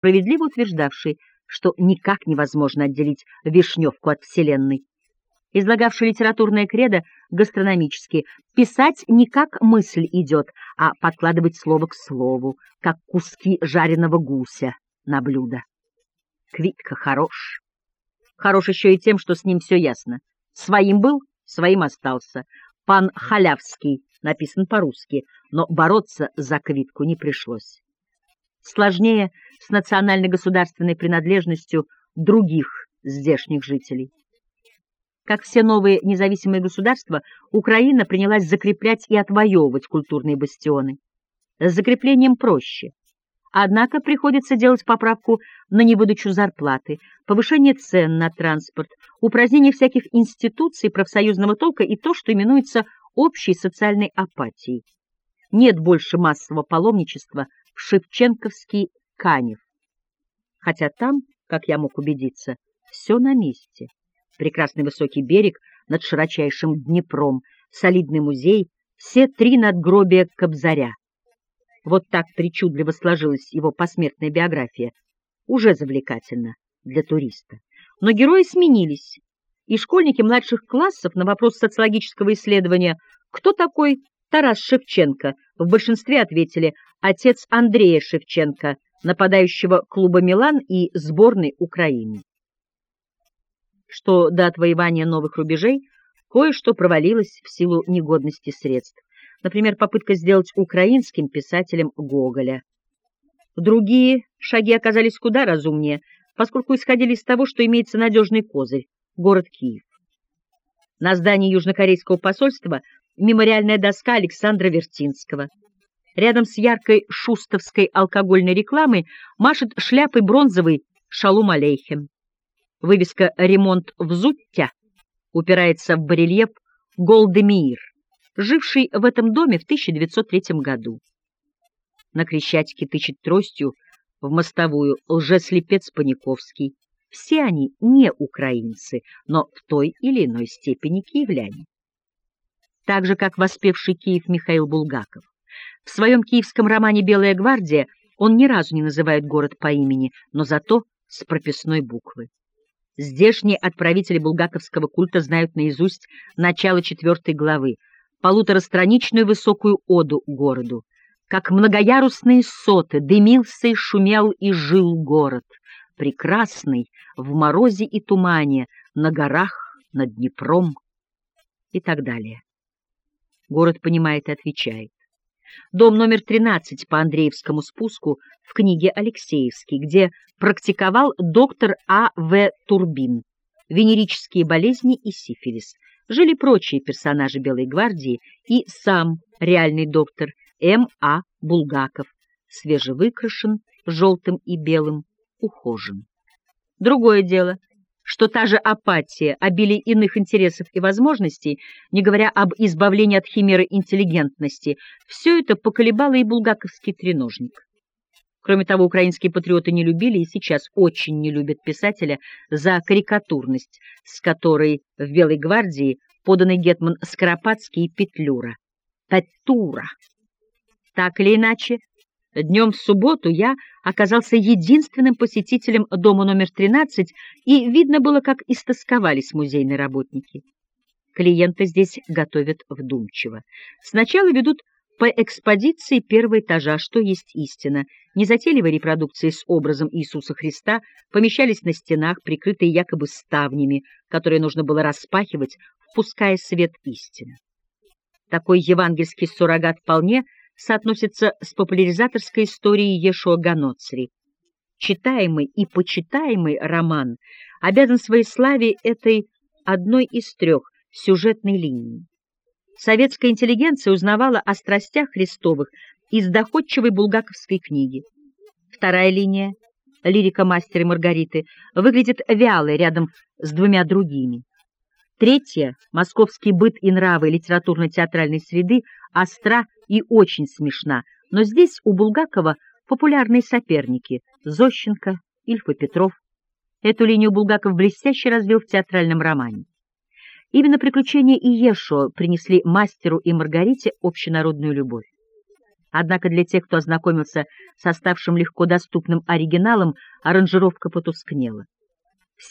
справедливо утверждавший, что никак невозможно отделить Вишневку от Вселенной, излагавший литературное кредо гастрономически, писать не как мысль идет, а подкладывать слово к слову, как куски жареного гуся на блюдо. Квитка хорош. Хорош еще и тем, что с ним все ясно. Своим был, своим остался. Пан Халявский написан по-русски, но бороться за Квитку не пришлось. Сложнее с национально-государственной принадлежностью других здешних жителей. Как все новые независимые государства, Украина принялась закреплять и отвоевывать культурные бастионы. С закреплением проще. Однако приходится делать поправку на невыдачу зарплаты, повышение цен на транспорт, упразднение всяких институций профсоюзного толка и то, что именуется общей социальной апатией. Нет больше массового паломничества в Шевченковский Канев. Хотя там, как я мог убедиться, все на месте. Прекрасный высокий берег над широчайшим Днепром, солидный музей, все три надгробия Кобзаря. Вот так причудливо сложилась его посмертная биография. Уже завлекательно для туриста. Но герои сменились, и школьники младших классов на вопрос социологического исследования «Кто такой Тарас Шевченко?» в большинстве ответили «Отец Андрея Шевченко», нападающего клуба «Милан» и сборной Украины. Что до отвоевания новых рубежей, кое-что провалилось в силу негодности средств. Например, попытка сделать украинским писателем Гоголя. Другие шаги оказались куда разумнее, поскольку исходили из того, что имеется надежный козырь — город Киев. На здании южнокорейского посольства мемориальная доска Александра Вертинского. Рядом с яркой шустовской алкогольной рекламой машет шляпой бронзовый Шалум Алейхем. Вывеска «Ремонт в Зуття» упирается в барельеф Голдемир, живший в этом доме в 1903 году. На Крещатике тычет тростью в мостовую лжеслепец Паниковский. Все они не украинцы, но в той или иной степени киевляне. Так же, как воспевший Киев Михаил Булгаков. В своем киевском романе «Белая гвардия» он ни разу не называет город по имени, но зато с прописной буквы. Здешние отправители булгаковского культа знают наизусть начало четвертой главы, полуторастраничную высокую оду городу. Как многоярусные соты дымился и шумел и жил город, прекрасный в морозе и тумане, на горах, над Днепром и так далее. Город понимает и отвечает. Дом номер 13 по Андреевскому спуску в книге Алексеевский, где практиковал доктор А. В. Турбин. Венерические болезни и сифилис. Жили прочие персонажи Белой гвардии и сам реальный доктор М. А. Булгаков, свежевыкрашен, желтым и белым, ухожен. Другое дело — что та же апатия, обилие иных интересов и возможностей, не говоря об избавлении от химеры интеллигентности, все это поколебало и булгаковский треножник. Кроме того, украинские патриоты не любили и сейчас очень не любят писателя за карикатурность, с которой в «Белой гвардии» поданы гетман Скоропадский и Петлюра. Петура. Так или иначе, Днем в субботу я оказался единственным посетителем дома номер 13, и видно было, как истосковались музейные работники. Клиенты здесь готовят вдумчиво. Сначала ведут по экспозиции первого этажа, что есть истина. Незатейливые репродукции с образом Иисуса Христа помещались на стенах, прикрытые якобы ставнями, которые нужно было распахивать, впуская свет истины. Такой евангельский суррогат вполне – соотносится с популяризаторской историей Ешуа Ганоцри. Читаемый и почитаемый роман обязан своей славе этой одной из трех сюжетной линий. Советская интеллигенция узнавала о страстях Христовых из доходчивой булгаковской книги. Вторая линия, лирика мастера Маргариты, выглядит вялой рядом с двумя другими. Третья, московский быт и нравы литературно-театральной среды, остра и очень смешна, но здесь у Булгакова популярные соперники — Зощенко, Ильф и Петров. Эту линию Булгаков блестяще развил в театральном романе. Именно приключения Иешуа принесли мастеру и Маргарите общенародную любовь. Однако для тех, кто ознакомился с оставшим легко доступным оригиналом, аранжировка потускнела.